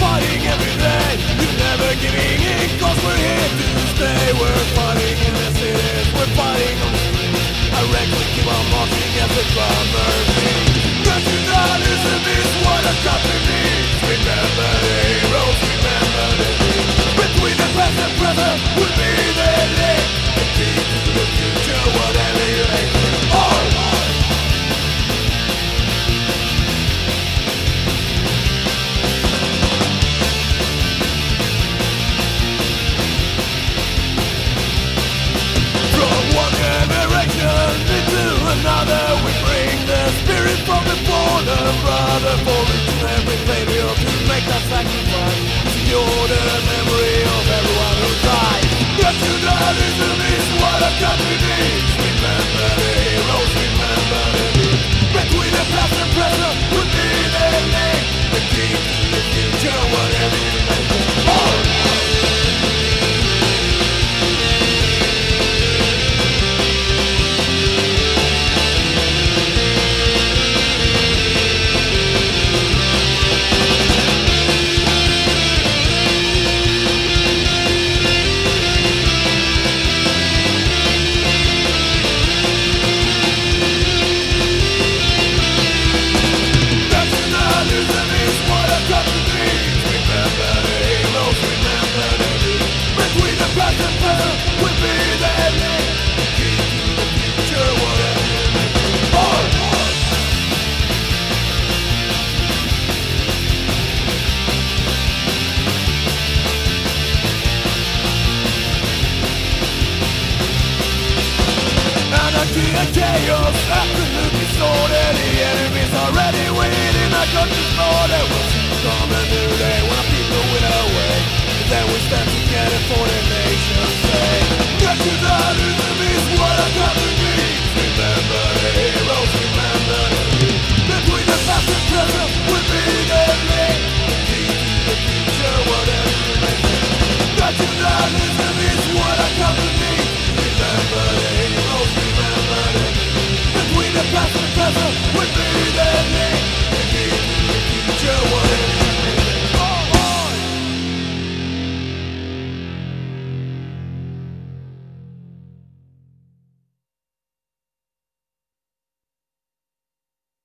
fighting every day. You're never giving in cause we're here to stay. We're fighting in the cities, we're fighting on the streets. I reckon we keep on marching as the drum burns Nationalism is what a country needs? Remember the heroes, remember the needs Between the past and present will be the link The key to the future, whatever you make another We bring the spirit from the fallen brother For each and every failure to make that sacrifice. Secure the memory of everyone who died Nationalism is what a country needs. Remember And chaos, absolute disorder The enemy's already winning, I got to slaughter We'll see come a new day when our people win away Then we stand together for the nation's sake. What needs Remember the heroes, remember the needs Between the past together with me.